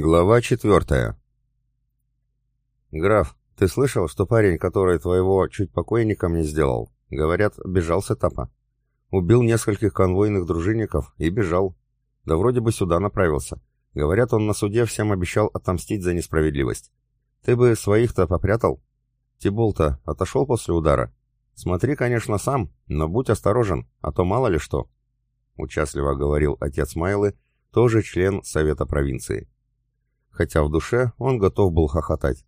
Глава четвертая. «Граф, ты слышал, что парень, который твоего чуть покойника мне сделал, говорят, бежал с этапа? Убил нескольких конвойных дружинников и бежал. Да вроде бы сюда направился. Говорят, он на суде всем обещал отомстить за несправедливость. Ты бы своих-то попрятал? Тибул-то отошел после удара? Смотри, конечно, сам, но будь осторожен, а то мало ли что». Участливо говорил отец Майлы, тоже член Совета провинции хотя в душе он готов был хохотать.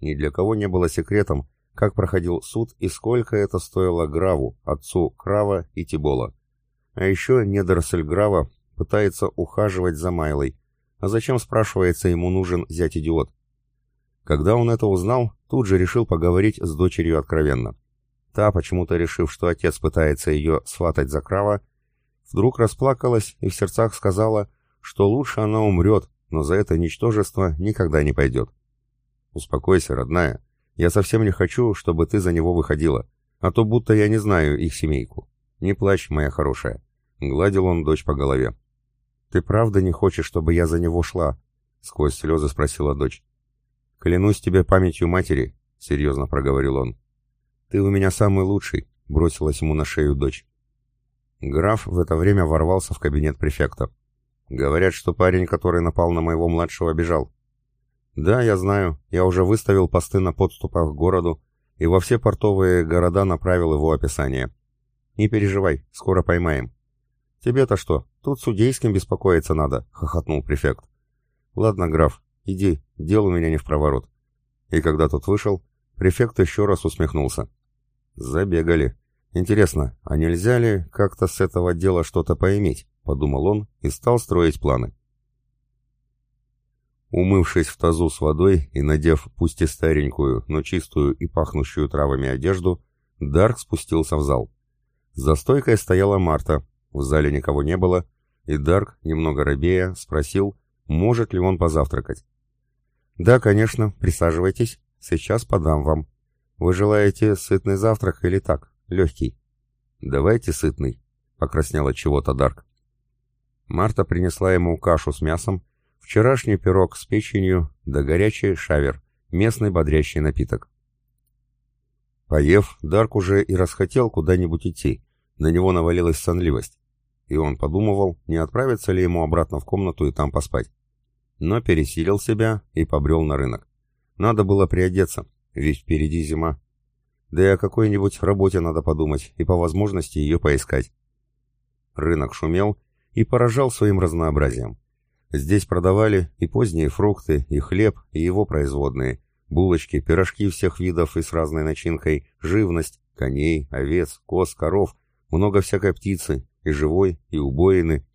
Ни для кого не было секретом, как проходил суд и сколько это стоило Граву, отцу Крава и Тибола. А еще недоросль Грава пытается ухаживать за Майлой. А зачем, спрашивается, ему нужен зять-идиот? Когда он это узнал, тут же решил поговорить с дочерью откровенно. Та, почему-то решив, что отец пытается ее сватать за Крава, вдруг расплакалась и в сердцах сказала, что лучше она умрет, но за это ничтожество никогда не пойдет. Успокойся, родная. Я совсем не хочу, чтобы ты за него выходила, а то будто я не знаю их семейку. Не плачь, моя хорошая. Гладил он дочь по голове. Ты правда не хочешь, чтобы я за него шла? Сквозь слезы спросила дочь. Клянусь тебе памятью матери, серьезно проговорил он. Ты у меня самый лучший, бросилась ему на шею дочь. Граф в это время ворвался в кабинет префекта. Говорят, что парень, который напал на моего младшего, бежал. Да, я знаю, я уже выставил посты на подступах к городу и во все портовые города направил его описание. Не переживай, скоро поймаем. Тебе-то что, тут судейским беспокоиться надо, хохотнул префект. Ладно, граф, иди, дело у меня не в проворот. И когда тот вышел, префект еще раз усмехнулся. Забегали. Интересно, а нельзя ли как-то с этого дела что-то поиметь? — подумал он и стал строить планы. Умывшись в тазу с водой и надев пусть и старенькую, но чистую и пахнущую травами одежду, Дарк спустился в зал. За стойкой стояла Марта, в зале никого не было, и Дарк, немного робея, спросил, может ли он позавтракать. «Да, конечно, присаживайтесь, сейчас подам вам. Вы желаете сытный завтрак или так, легкий?» «Давайте сытный», — покраснел от чего-то Дарк. Марта принесла ему кашу с мясом, вчерашний пирог с печенью да горячий шавер, местный бодрящий напиток. Поев, Дарк уже и расхотел куда-нибудь идти, на него навалилась сонливость, и он подумывал, не отправиться ли ему обратно в комнату и там поспать. Но пересилил себя и побрел на рынок. Надо было приодеться, ведь впереди зима. Да и о какой-нибудь работе надо подумать и по возможности ее поискать. Рынок шумел, и поражал своим разнообразием. Здесь продавали и поздние фрукты, и хлеб, и его производные, булочки, пирожки всех видов и с разной начинкой, живность, коней, овец, коз, коров, много всякой птицы, и живой, и убоины.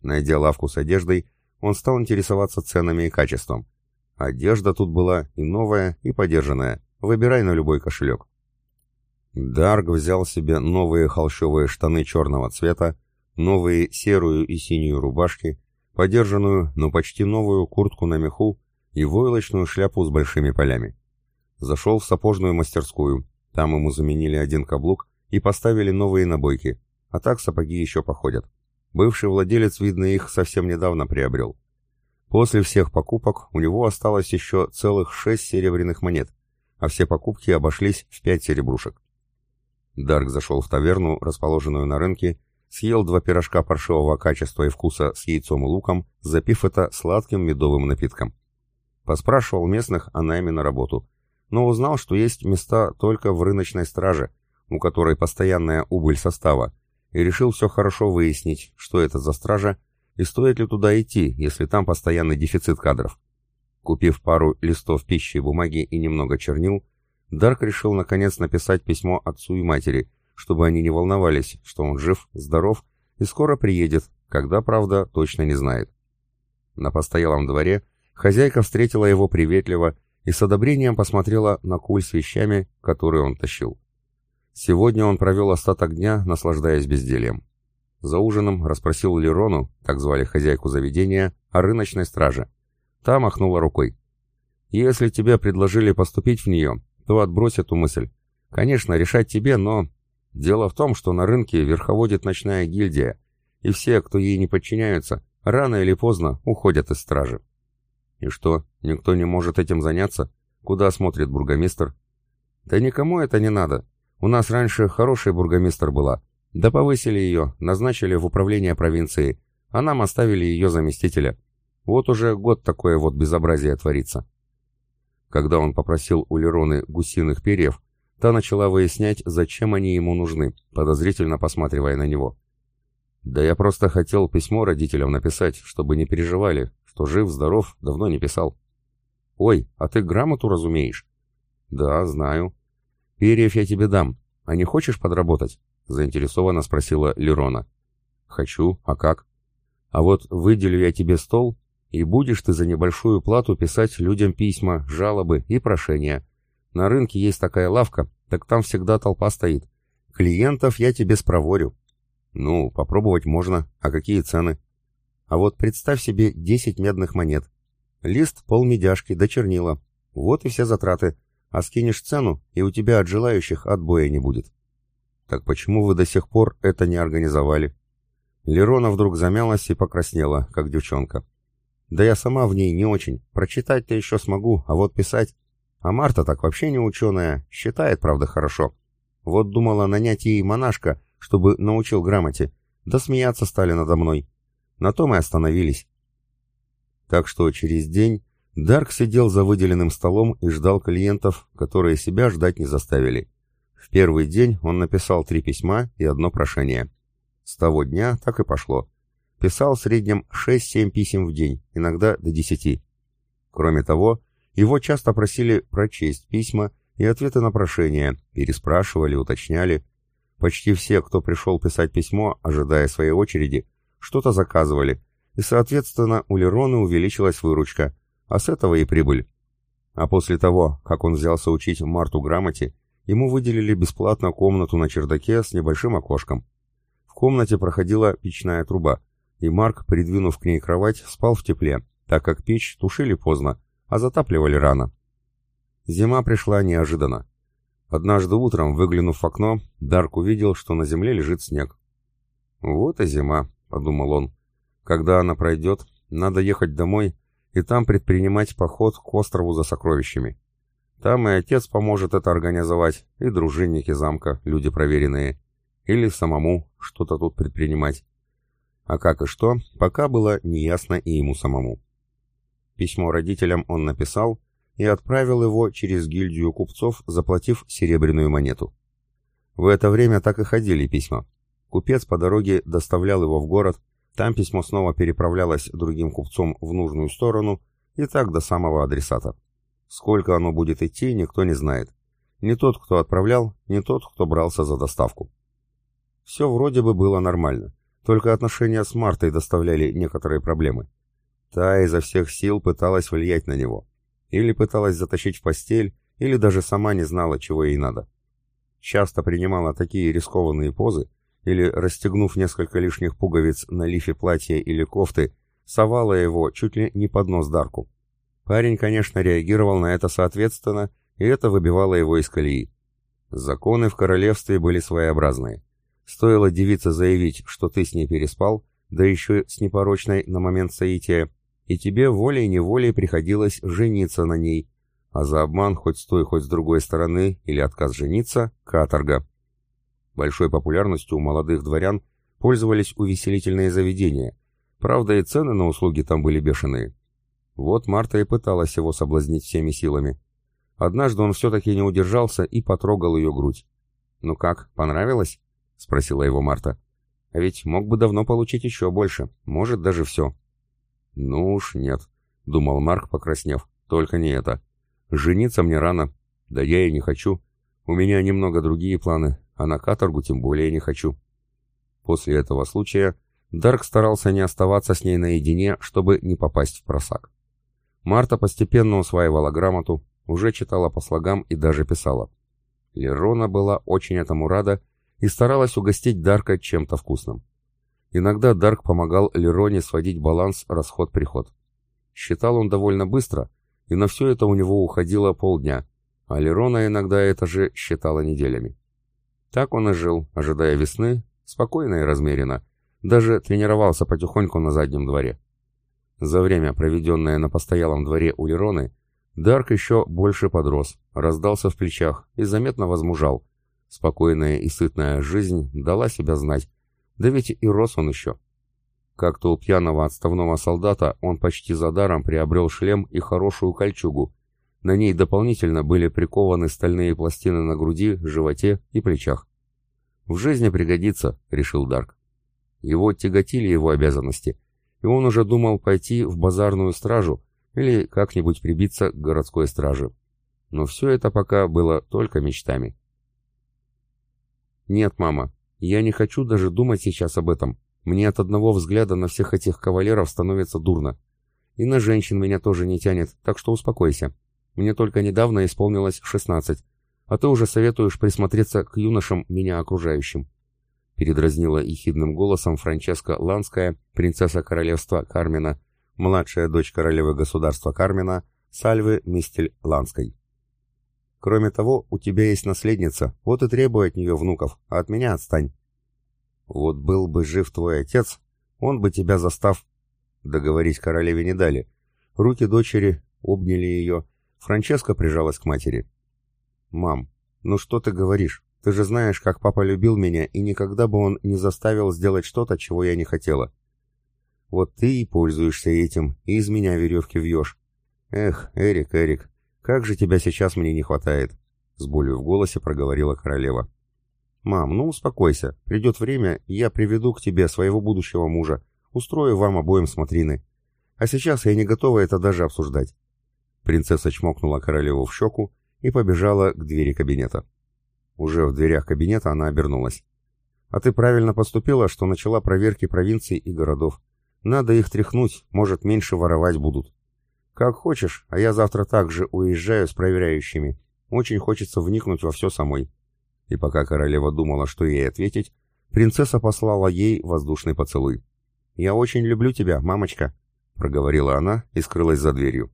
Найдя лавку с одеждой, он стал интересоваться ценами и качеством. Одежда тут была и новая, и подержанная. Выбирай на любой кошелек. Дарк взял себе новые холщовые штаны черного цвета, новые серую и синюю рубашки, подержанную, но почти новую куртку на меху и войлочную шляпу с большими полями. Зашел в сапожную мастерскую, там ему заменили один каблук и поставили новые набойки, а так сапоги еще походят. Бывший владелец, видно, их совсем недавно приобрел. После всех покупок у него осталось еще целых шесть серебряных монет, а все покупки обошлись в пять серебрушек. Дарк зашел в таверну, расположенную на рынке, съел два пирожка паршивого качества и вкуса с яйцом и луком, запив это сладким медовым напитком. Поспрашивал местных о найме на работу, но узнал, что есть места только в рыночной страже, у которой постоянная убыль состава, и решил все хорошо выяснить, что это за стража и стоит ли туда идти, если там постоянный дефицит кадров. Купив пару листов пищи и бумаги и немного чернил, Дарк решил наконец написать письмо отцу и матери – чтобы они не волновались, что он жив, здоров и скоро приедет, когда, правда, точно не знает. На постоялом дворе хозяйка встретила его приветливо и с одобрением посмотрела на куль с вещами, которые он тащил. Сегодня он провел остаток дня, наслаждаясь бездельем. За ужином расспросил Лерону, так звали хозяйку заведения, о рыночной страже. Та махнула рукой. «Если тебе предложили поступить в нее, то отбрось эту мысль. Конечно, решать тебе, но Дело в том, что на рынке верховодит ночная гильдия, и все, кто ей не подчиняются, рано или поздно уходят из стражи. И что, никто не может этим заняться? Куда смотрит бургомистр? Да никому это не надо. У нас раньше хороший бургомистр была. Да повысили ее, назначили в управление провинции, а нам оставили ее заместителя. Вот уже год такое вот безобразие творится. Когда он попросил у Лероны гусиных перьев, Та начала выяснять, зачем они ему нужны, подозрительно посматривая на него. «Да я просто хотел письмо родителям написать, чтобы не переживали, что жив-здоров, давно не писал». «Ой, а ты грамоту разумеешь?» «Да, знаю». «Перьев я тебе дам. А не хочешь подработать?» — заинтересованно спросила Лерона. «Хочу. А как?» «А вот выделю я тебе стол, и будешь ты за небольшую плату писать людям письма, жалобы и прошения. На рынке есть такая лавка, так там всегда толпа стоит. Клиентов я тебе спроворю. Ну, попробовать можно, а какие цены? А вот представь себе 10 медных монет. Лист полмедяшки до чернила. Вот и все затраты. А скинешь цену, и у тебя от желающих отбоя не будет. Так почему вы до сих пор это не организовали? Лерона вдруг замялась и покраснела, как девчонка. Да я сама в ней не очень. Прочитать-то еще смогу, а вот писать... А Марта так вообще не ученая, считает, правда, хорошо. Вот думала нанять ей монашка, чтобы научил грамоте. Да смеяться стали надо мной. На том и остановились. Так что через день Дарк сидел за выделенным столом и ждал клиентов, которые себя ждать не заставили. В первый день он написал три письма и одно прошение. С того дня так и пошло. Писал в среднем 6-7 писем в день, иногда до 10. Кроме того, его часто просили прочесть письма и ответы на прошения, переспрашивали, уточняли. Почти все, кто пришел писать письмо, ожидая своей очереди, что-то заказывали, и, соответственно, у Лерона увеличилась выручка, а с этого и прибыль. А после того, как он взялся учить Марту грамоте, ему выделили бесплатно комнату на чердаке с небольшим окошком. В комнате проходила печная труба, и Марк, придвинув к ней кровать, спал в тепле, так как печь тушили поздно, а затапливали рано. Зима пришла неожиданно. Однажды утром, выглянув в окно, Дарк увидел, что на земле лежит снег. «Вот и зима», — подумал он. «Когда она пройдет, надо ехать домой и там предпринимать поход к острову за сокровищами. Там и отец поможет это организовать, и дружинники замка, люди проверенные. Или самому что-то тут предпринимать. А как и что, пока было неясно и ему самому. Письмо родителям он написал и отправил его через гильдию купцов, заплатив серебряную монету. В это время так и ходили письма. Купец по дороге доставлял его в город, там письмо снова переправлялось другим купцом в нужную сторону и так до самого адресата. Сколько оно будет идти, никто не знает. Не тот, кто отправлял, не тот, кто брался за доставку. Все вроде бы было нормально, только отношения с Мартой доставляли некоторые проблемы. Та изо всех сил пыталась влиять на него. Или пыталась затащить в постель, или даже сама не знала, чего ей надо. Часто принимала такие рискованные позы, или, расстегнув несколько лишних пуговиц на лифе платья или кофты, совала его чуть ли не под нос Дарку. Парень, конечно, реагировал на это соответственно, и это выбивало его из колеи. Законы в королевстве были своеобразные. Стоило девице заявить, что ты с ней переспал, да еще с непорочной на момент соития, и тебе волей-неволей приходилось жениться на ней, а за обман хоть с той, хоть с другой стороны или отказ жениться – каторга. Большой популярностью у молодых дворян пользовались увеселительные заведения, правда и цены на услуги там были бешеные. Вот Марта и пыталась его соблазнить всеми силами. Однажды он все-таки не удержался и потрогал ее грудь. «Ну как, понравилось?» — спросила его Марта. «А ведь мог бы давно получить еще больше, может, даже все». «Ну уж нет», — думал Марк, покраснев. «Только не это. Жениться мне рано. Да я и не хочу. У меня немного другие планы, а на каторгу тем более не хочу». После этого случая Дарк старался не оставаться с ней наедине, чтобы не попасть в просак. Марта постепенно усваивала грамоту, уже читала по слогам и даже писала. Лерона была очень этому рада и старалась угостить Дарка чем-то вкусным. Иногда Дарк помогал Лероне сводить баланс расход-приход. Считал он довольно быстро, и на все это у него уходило полдня, а Лерона иногда это же считала неделями. Так он и жил, ожидая весны, спокойно и размеренно, даже тренировался потихоньку на заднем дворе. За время, проведенное на постоялом дворе у Лероны, Дарк еще больше подрос, раздался в плечах и заметно возмужал. Спокойная и сытная жизнь дала себя знать, да ведь и рос он еще. Как-то у пьяного отставного солдата он почти за даром приобрел шлем и хорошую кольчугу. На ней дополнительно были прикованы стальные пластины на груди, животе и плечах. «В жизни пригодится», — решил Дарк. Его тяготили его обязанности, и он уже думал пойти в базарную стражу или как-нибудь прибиться к городской страже. Но все это пока было только мечтами. «Нет, мама, я не хочу даже думать сейчас об этом. Мне от одного взгляда на всех этих кавалеров становится дурно. И на женщин меня тоже не тянет, так что успокойся. Мне только недавно исполнилось 16, а ты уже советуешь присмотреться к юношам, меня окружающим. Передразнила ехидным голосом Франческа Ланская, принцесса королевства Кармина, младшая дочь королевы государства Кармина, Сальвы Мистель Ланской. Кроме того, у тебя есть наследница, вот и требуй от нее внуков, а от меня отстань». «Вот был бы жив твой отец, он бы тебя застав...» Договорить королеве не дали. Руки дочери обняли ее. Франческа прижалась к матери. «Мам, ну что ты говоришь? Ты же знаешь, как папа любил меня, и никогда бы он не заставил сделать что-то, чего я не хотела. Вот ты и пользуешься этим, и из меня веревки вьешь. Эх, Эрик, Эрик, «Как же тебя сейчас мне не хватает!» — с болью в голосе проговорила королева. «Мам, ну успокойся. Придет время, я приведу к тебе своего будущего мужа. Устрою вам обоим смотрины. А сейчас я не готова это даже обсуждать». Принцесса чмокнула королеву в щеку и побежала к двери кабинета. Уже в дверях кабинета она обернулась. «А ты правильно поступила, что начала проверки провинций и городов. Надо их тряхнуть, может, меньше воровать будут». «Как хочешь, а я завтра также уезжаю с проверяющими. Очень хочется вникнуть во все самой». И пока королева думала, что ей ответить, принцесса послала ей воздушный поцелуй. «Я очень люблю тебя, мамочка», — проговорила она и скрылась за дверью.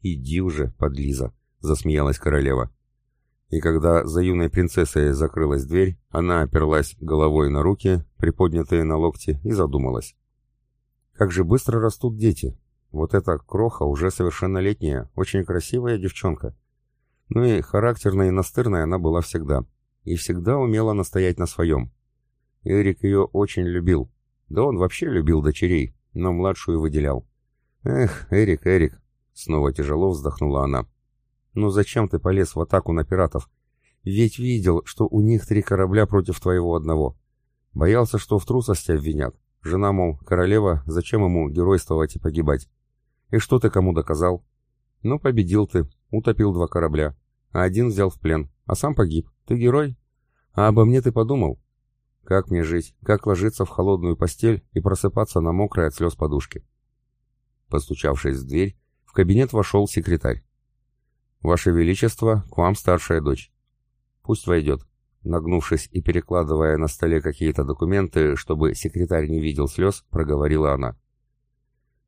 «Иди уже, подлиза», — засмеялась королева. И когда за юной принцессой закрылась дверь, она оперлась головой на руки, приподнятые на локти, и задумалась. «Как же быстро растут дети, вот эта кроха уже совершеннолетняя, очень красивая девчонка. Ну и характерная и настырная она была всегда. И всегда умела настоять на своем. Эрик ее очень любил. Да он вообще любил дочерей, но младшую выделял. «Эх, Эрик, Эрик!» — снова тяжело вздохнула она. «Ну зачем ты полез в атаку на пиратов? Ведь видел, что у них три корабля против твоего одного. Боялся, что в трусости обвинят. Жена, мол, королева, зачем ему геройствовать и погибать? И что ты кому доказал? Ну, победил ты, утопил два корабля, а один взял в плен, а сам погиб. Ты герой? А обо мне ты подумал? Как мне жить? Как ложиться в холодную постель и просыпаться на мокрой от слез подушке? Постучавшись в дверь, в кабинет вошел секретарь. «Ваше Величество, к вам старшая дочь». «Пусть войдет», нагнувшись и перекладывая на столе какие-то документы, чтобы секретарь не видел слез, проговорила она.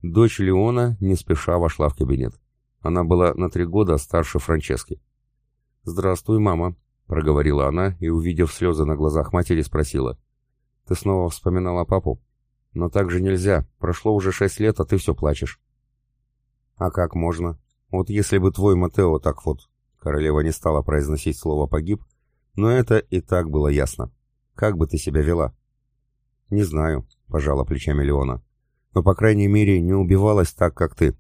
Дочь Леона не спеша вошла в кабинет. Она была на три года старше Франчески. «Здравствуй, мама», — проговорила она и, увидев слезы на глазах матери, спросила. «Ты снова вспоминала папу? Но так же нельзя. Прошло уже шесть лет, а ты все плачешь». «А как можно? Вот если бы твой Матео так вот...» Королева не стала произносить слово «погиб», но это и так было ясно. «Как бы ты себя вела?» «Не знаю», — пожала плечами Леона но, по крайней мере, не убивалась так, как ты.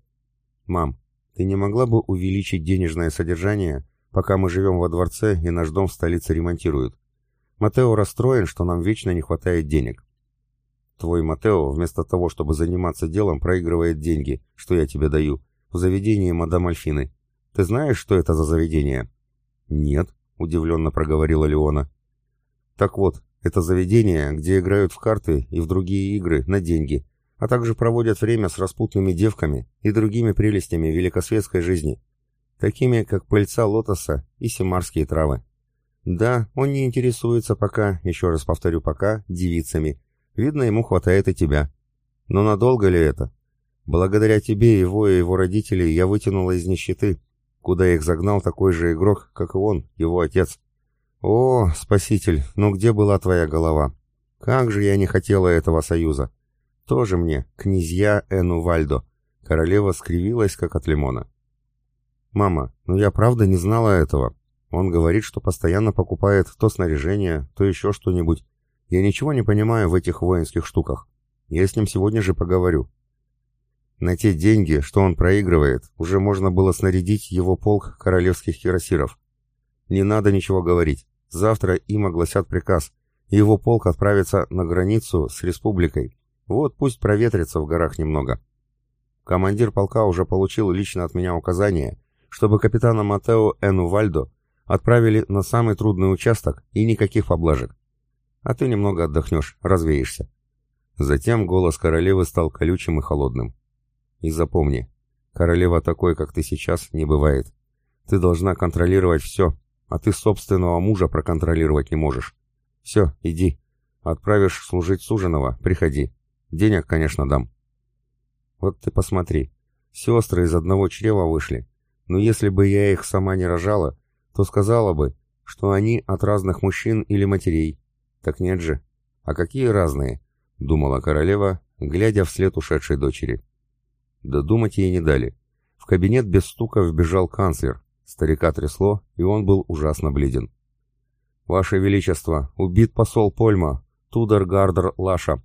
Мам, ты не могла бы увеличить денежное содержание, пока мы живем во дворце и наш дом в столице ремонтируют? Матео расстроен, что нам вечно не хватает денег. Твой Матео, вместо того, чтобы заниматься делом, проигрывает деньги, что я тебе даю, в заведении мадам Альфины. Ты знаешь, что это за заведение? Нет, удивленно проговорила Леона. Так вот, это заведение, где играют в карты и в другие игры на деньги, а также проводят время с распутными девками и другими прелестями великосветской жизни, такими как пыльца лотоса и семарские травы. Да, он не интересуется пока, еще раз повторю пока, девицами. Видно, ему хватает и тебя. Но надолго ли это? Благодаря тебе, его и его родителей я вытянула из нищеты, куда их загнал такой же игрок, как и он, его отец. О, спаситель, ну где была твоя голова? Как же я не хотела этого союза!» Тоже мне, князья Эну Вальдо. Королева скривилась, как от лимона. «Мама, ну я правда не знала этого. Он говорит, что постоянно покупает то снаряжение, то еще что-нибудь. Я ничего не понимаю в этих воинских штуках. Я с ним сегодня же поговорю». На те деньги, что он проигрывает, уже можно было снарядить его полк королевских кирасиров. Не надо ничего говорить. Завтра им огласят приказ. Его полк отправится на границу с республикой, вот пусть проветрится в горах немного. Командир полка уже получил лично от меня указание, чтобы капитана Матео Эну Вальдо отправили на самый трудный участок и никаких поблажек. А ты немного отдохнешь, развеешься. Затем голос королевы стал колючим и холодным. И запомни, королева такой, как ты сейчас, не бывает. Ты должна контролировать все, а ты собственного мужа проконтролировать не можешь. Все, иди. Отправишь служить суженого, приходи. Денег, конечно, дам. Вот ты посмотри. Сестры из одного чрева вышли. Но если бы я их сама не рожала, то сказала бы, что они от разных мужчин или матерей. Так нет же. А какие разные? Думала королева, глядя вслед ушедшей дочери. Да думать ей не дали. В кабинет без стука вбежал канцлер. Старика трясло, и он был ужасно бледен. «Ваше Величество, убит посол Польма, Тудор Гардер Лаша»,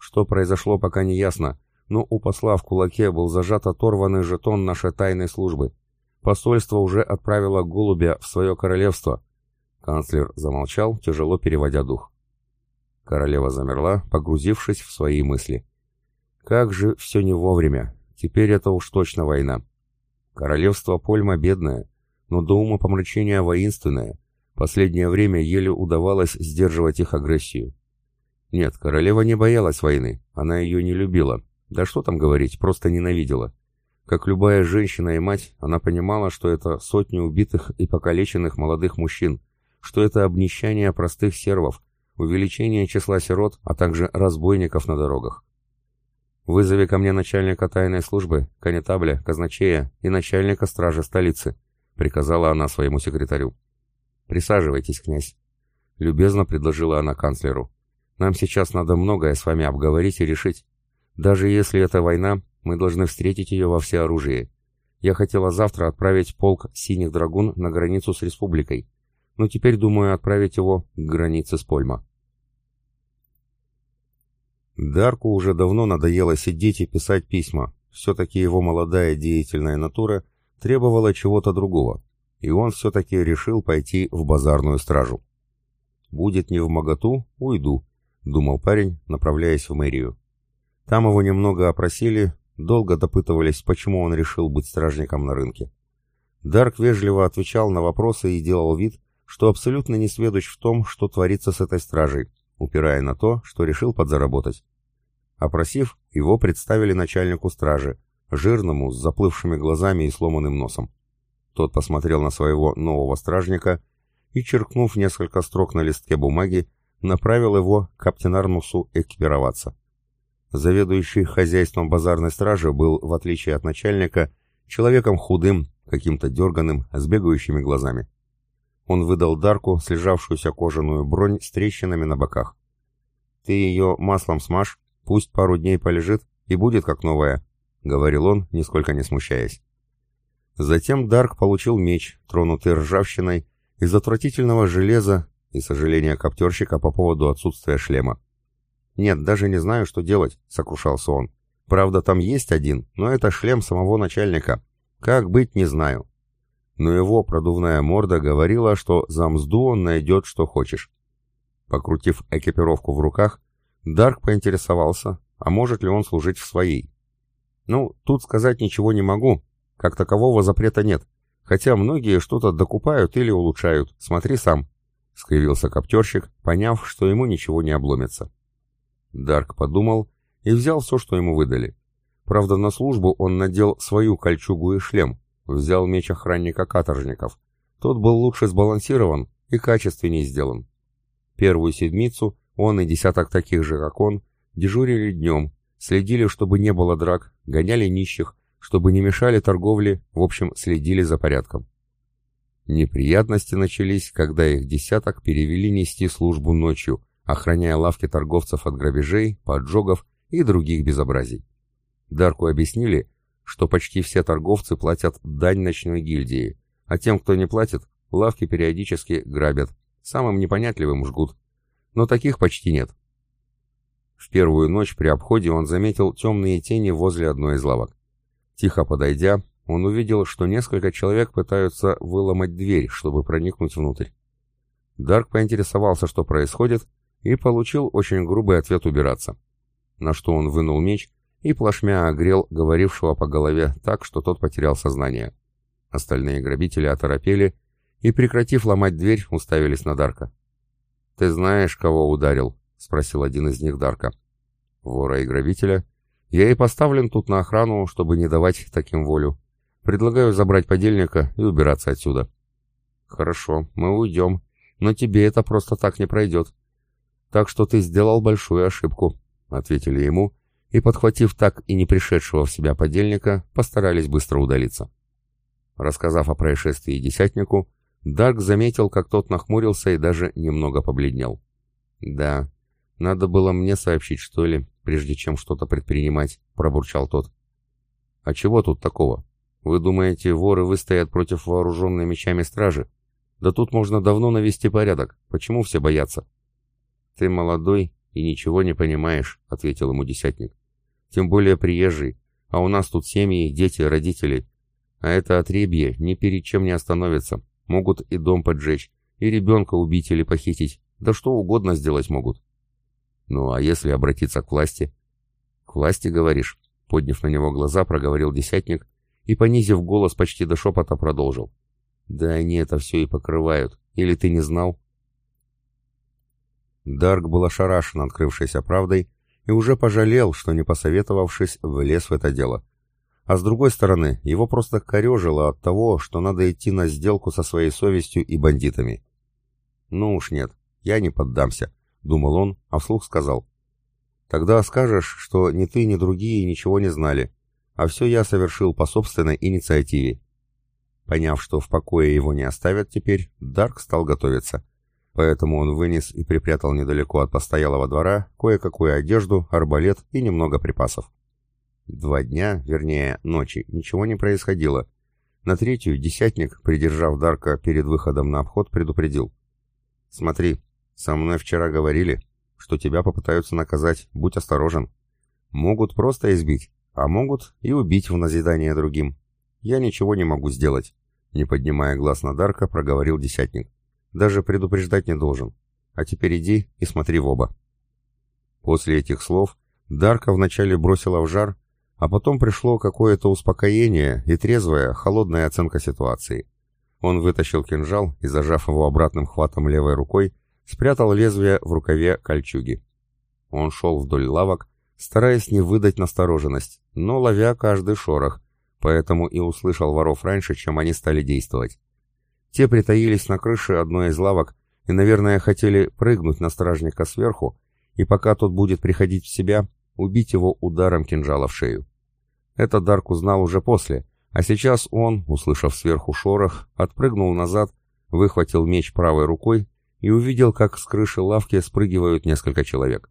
что произошло, пока не ясно, но у посла в кулаке был зажат оторванный жетон нашей тайной службы. Посольство уже отправило голубя в свое королевство. Канцлер замолчал, тяжело переводя дух. Королева замерла, погрузившись в свои мысли. Как же все не вовремя. Теперь это уж точно война. Королевство Польма бедное, но до ума помрачения воинственное. Последнее время еле удавалось сдерживать их агрессию. Нет, королева не боялась войны, она ее не любила. Да что там говорить, просто ненавидела. Как любая женщина и мать, она понимала, что это сотни убитых и покалеченных молодых мужчин, что это обнищание простых сервов, увеличение числа сирот, а также разбойников на дорогах. «Вызови ко мне начальника тайной службы, конетабля, казначея и начальника стражи столицы», — приказала она своему секретарю. «Присаживайтесь, князь», — любезно предложила она канцлеру. Нам сейчас надо многое с вами обговорить и решить. Даже если это война, мы должны встретить ее во всеоружии. Я хотела завтра отправить полк «Синих драгун» на границу с республикой, но теперь думаю отправить его к границе с Польма. Дарку уже давно надоело сидеть и писать письма. Все-таки его молодая деятельная натура требовала чего-то другого, и он все-таки решил пойти в базарную стражу. «Будет не в моготу, уйду», — думал парень, направляясь в мэрию. Там его немного опросили, долго допытывались, почему он решил быть стражником на рынке. Дарк вежливо отвечал на вопросы и делал вид, что абсолютно не сведущ в том, что творится с этой стражей, упирая на то, что решил подзаработать. Опросив, его представили начальнику стражи, жирному, с заплывшими глазами и сломанным носом. Тот посмотрел на своего нового стражника и, черкнув несколько строк на листке бумаги, направил его к Аптинарнусу экипироваться. Заведующий хозяйством базарной стражи был, в отличие от начальника, человеком худым, каким-то дерганым, с бегающими глазами. Он выдал Дарку слежавшуюся кожаную бронь с трещинами на боках. «Ты ее маслом смажь, пусть пару дней полежит, и будет как новая», — говорил он, нисколько не смущаясь. Затем Дарк получил меч, тронутый ржавчиной, из отвратительного железа, и сожаление коптерщика по поводу отсутствия шлема. «Нет, даже не знаю, что делать», — сокрушался он. «Правда, там есть один, но это шлем самого начальника. Как быть, не знаю». Но его продувная морда говорила, что за мзду он найдет, что хочешь. Покрутив экипировку в руках, Дарк поинтересовался, а может ли он служить в своей. «Ну, тут сказать ничего не могу. Как такового запрета нет. Хотя многие что-то докупают или улучшают. Смотри сам», — скривился коптерщик, поняв, что ему ничего не обломится. Дарк подумал и взял все, что ему выдали. Правда, на службу он надел свою кольчугу и шлем, взял меч охранника каторжников. Тот был лучше сбалансирован и качественнее сделан. Первую седмицу он и десяток таких же, как он, дежурили днем, следили, чтобы не было драк, гоняли нищих, чтобы не мешали торговле, в общем, следили за порядком. Неприятности начались, когда их десяток перевели нести службу ночью, охраняя лавки торговцев от грабежей, поджогов и других безобразий. Дарку объяснили, что почти все торговцы платят дань ночной гильдии, а тем, кто не платит, лавки периодически грабят, самым непонятливым жгут. Но таких почти нет. В первую ночь при обходе он заметил темные тени возле одной из лавок. Тихо подойдя, он увидел, что несколько человек пытаются выломать дверь, чтобы проникнуть внутрь. Дарк поинтересовался, что происходит, и получил очень грубый ответ убираться. На что он вынул меч и плашмя огрел говорившего по голове так, что тот потерял сознание. Остальные грабители оторопели и, прекратив ломать дверь, уставились на Дарка. «Ты знаешь, кого ударил?» — спросил один из них Дарка. «Вора и грабителя. Я и поставлен тут на охрану, чтобы не давать таким волю. Предлагаю забрать подельника и убираться отсюда». «Хорошо, мы уйдем, но тебе это просто так не пройдет. Так что ты сделал большую ошибку», — ответили ему, и, подхватив так и не пришедшего в себя подельника, постарались быстро удалиться. Рассказав о происшествии десятнику, Дарк заметил, как тот нахмурился и даже немного побледнел. «Да, надо было мне сообщить, что ли, прежде чем что-то предпринимать», — пробурчал тот. «А чего тут такого? Вы думаете, воры выстоят против вооруженной мечами стражи? Да тут можно давно навести порядок. Почему все боятся? Ты молодой и ничего не понимаешь, ответил ему десятник. Тем более приезжий, а у нас тут семьи, дети, родители. А это отребье ни перед чем не остановится. Могут и дом поджечь, и ребенка убить или похитить. Да что угодно сделать могут. Ну а если обратиться к власти? К власти, говоришь? Подняв на него глаза, проговорил десятник и, понизив голос почти до шепота, продолжил. «Да они это все и покрывают. Или ты не знал?» Дарк был ошарашен открывшейся правдой и уже пожалел, что, не посоветовавшись, влез в это дело. А с другой стороны, его просто корежило от того, что надо идти на сделку со своей совестью и бандитами. «Ну уж нет, я не поддамся», — думал он, а вслух сказал. «Тогда скажешь, что ни ты, ни другие ничего не знали, а все я совершил по собственной инициативе. Поняв, что в покое его не оставят теперь, Дарк стал готовиться. Поэтому он вынес и припрятал недалеко от постоялого двора кое-какую одежду, арбалет и немного припасов. Два дня, вернее, ночи, ничего не происходило. На третью десятник, придержав Дарка перед выходом на обход, предупредил. «Смотри, со мной вчера говорили, что тебя попытаются наказать, будь осторожен. Могут просто избить, а могут и убить в назидание другим. Я ничего не могу сделать, не поднимая глаз на Дарка, проговорил десятник. Даже предупреждать не должен. А теперь иди и смотри в оба. После этих слов Дарка вначале бросила в жар, а потом пришло какое-то успокоение и трезвая, холодная оценка ситуации. Он вытащил кинжал и, зажав его обратным хватом левой рукой, спрятал лезвие в рукаве кольчуги. Он шел вдоль лавок, стараясь не выдать настороженность, но ловя каждый шорох, поэтому и услышал воров раньше, чем они стали действовать. Те притаились на крыше одной из лавок и, наверное, хотели прыгнуть на стражника сверху, и пока тот будет приходить в себя, убить его ударом кинжала в шею. Это Дарк узнал уже после, а сейчас он, услышав сверху шорох, отпрыгнул назад, выхватил меч правой рукой и увидел, как с крыши лавки спрыгивают несколько человек.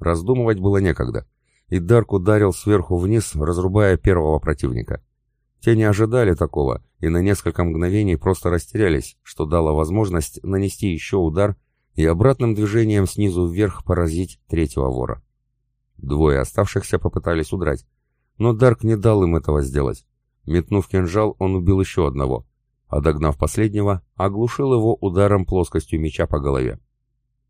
Раздумывать было некогда. И Дарк ударил сверху вниз, разрубая первого противника. Те не ожидали такого и на несколько мгновений просто растерялись, что дало возможность нанести еще удар и обратным движением снизу вверх поразить третьего вора. Двое оставшихся попытались удрать, но Дарк не дал им этого сделать. Метнув кинжал, он убил еще одного, а догнав последнего, оглушил его ударом плоскостью меча по голове.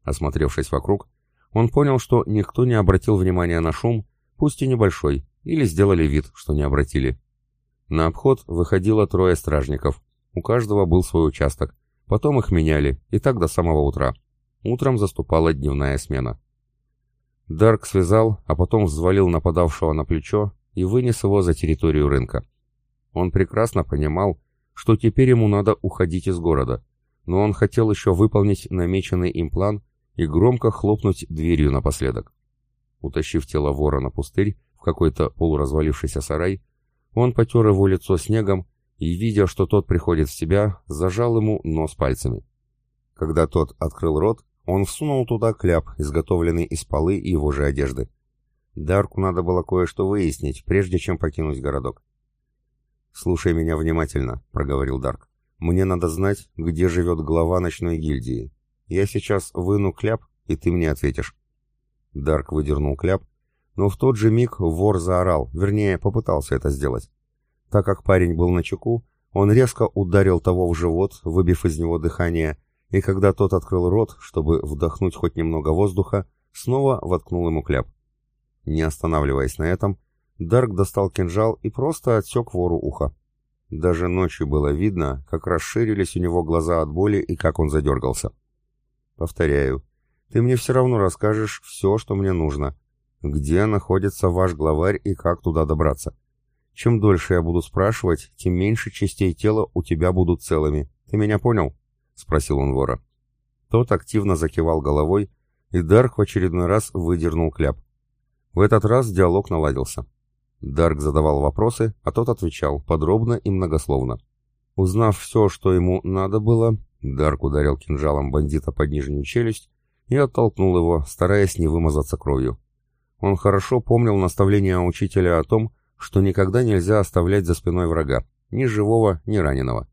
Осмотревшись вокруг, он понял, что никто не обратил внимания на шум, пусть и небольшой, или сделали вид, что не обратили. На обход выходило трое стражников. У каждого был свой участок. Потом их меняли, и так до самого утра. Утром заступала дневная смена. Дарк связал, а потом взвалил нападавшего на плечо и вынес его за территорию рынка. Он прекрасно понимал, что теперь ему надо уходить из города, но он хотел еще выполнить намеченный им план и громко хлопнуть дверью напоследок. Утащив тело вора на пустырь, в какой-то полуразвалившийся сарай, он потер его лицо снегом и, видя, что тот приходит в себя, зажал ему нос пальцами. Когда тот открыл рот, он всунул туда кляп, изготовленный из полы и его же одежды. Дарку надо было кое-что выяснить, прежде чем покинуть городок. «Слушай меня внимательно», — проговорил Дарк. «Мне надо знать, где живет глава ночной гильдии. Я сейчас выну кляп, и ты мне ответишь». Дарк выдернул кляп, но в тот же миг вор заорал, вернее, попытался это сделать. Так как парень был на чеку, он резко ударил того в живот, выбив из него дыхание, и когда тот открыл рот, чтобы вдохнуть хоть немного воздуха, снова воткнул ему кляп. Не останавливаясь на этом, Дарк достал кинжал и просто отсек вору ухо. Даже ночью было видно, как расширились у него глаза от боли и как он задергался. Повторяю, ты мне все равно расскажешь все, что мне нужно. Где находится ваш главарь и как туда добраться? Чем дольше я буду спрашивать, тем меньше частей тела у тебя будут целыми. Ты меня понял?» — спросил он вора. Тот активно закивал головой, и Дарк в очередной раз выдернул кляп. В этот раз диалог наладился. Дарк задавал вопросы, а тот отвечал подробно и многословно. Узнав все, что ему надо было, Дарк ударил кинжалом бандита под нижнюю челюсть и оттолкнул его, стараясь не вымазаться кровью. Он хорошо помнил наставление учителя о том, что никогда нельзя оставлять за спиной врага, ни живого, ни раненого.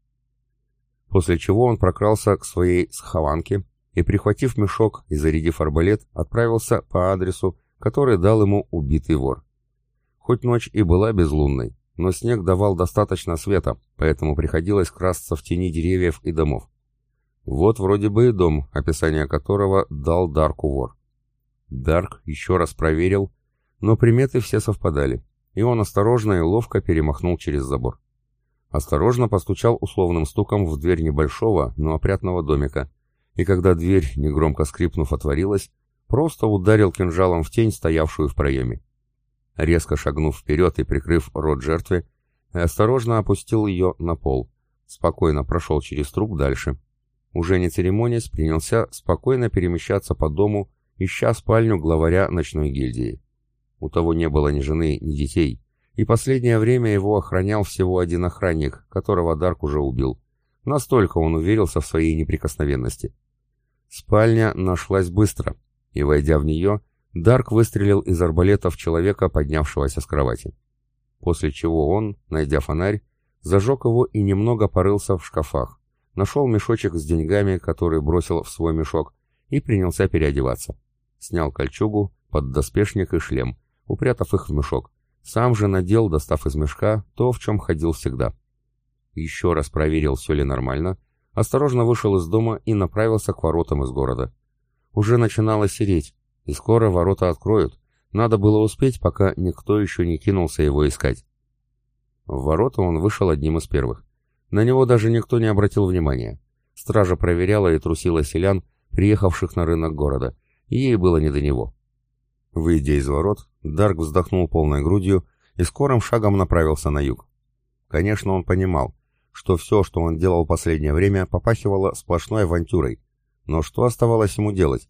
После чего он прокрался к своей схованке и, прихватив мешок и зарядив арбалет, отправился по адресу, который дал ему убитый вор. Хоть ночь и была безлунной, но снег давал достаточно света, поэтому приходилось красться в тени деревьев и домов. Вот вроде бы и дом, описание которого дал Дарку вор. Дарк еще раз проверил, но приметы все совпадали, и он осторожно и ловко перемахнул через забор. Осторожно постучал условным стуком в дверь небольшого, но опрятного домика, и когда дверь, негромко скрипнув, отворилась, просто ударил кинжалом в тень, стоявшую в проеме. Резко шагнув вперед и прикрыв рот жертве, осторожно опустил ее на пол, спокойно прошел через труп дальше уже не церемонясь, принялся спокойно перемещаться по дому, ища спальню главаря ночной гильдии. У того не было ни жены, ни детей, и последнее время его охранял всего один охранник, которого Дарк уже убил. Настолько он уверился в своей неприкосновенности. Спальня нашлась быстро, и, войдя в нее, Дарк выстрелил из арбалета в человека, поднявшегося с кровати. После чего он, найдя фонарь, зажег его и немного порылся в шкафах, Нашел мешочек с деньгами, который бросил в свой мешок, и принялся переодеваться. Снял кольчугу, поддоспешник и шлем, упрятав их в мешок. Сам же надел, достав из мешка, то, в чем ходил всегда. Еще раз проверил, все ли нормально, осторожно вышел из дома и направился к воротам из города. Уже начинало сереть, и скоро ворота откроют. Надо было успеть, пока никто еще не кинулся его искать. В ворота он вышел одним из первых. На него даже никто не обратил внимания. Стража проверяла и трусила селян, приехавших на рынок города, ей было не до него. Выйдя из ворот, Дарк вздохнул полной грудью и скорым шагом направился на юг. Конечно, он понимал, что все, что он делал последнее время, попахивало сплошной авантюрой. Но что оставалось ему делать?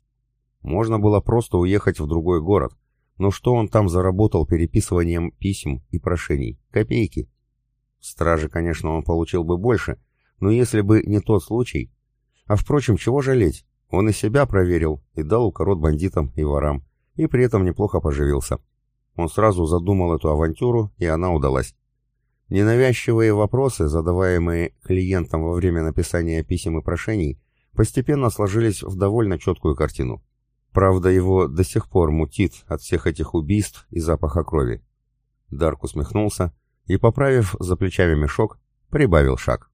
Можно было просто уехать в другой город, но что он там заработал переписыванием писем и прошений? Копейки. Стражи, конечно, он получил бы больше, но если бы не тот случай... А впрочем, чего жалеть? Он и себя проверил, и дал укорот бандитам и ворам, и при этом неплохо поживился. Он сразу задумал эту авантюру, и она удалась. Ненавязчивые вопросы, задаваемые клиентам во время написания писем и прошений, постепенно сложились в довольно четкую картину. Правда, его до сих пор мутит от всех этих убийств и запаха крови. Дарк усмехнулся, и, поправив за плечами мешок, прибавил шаг.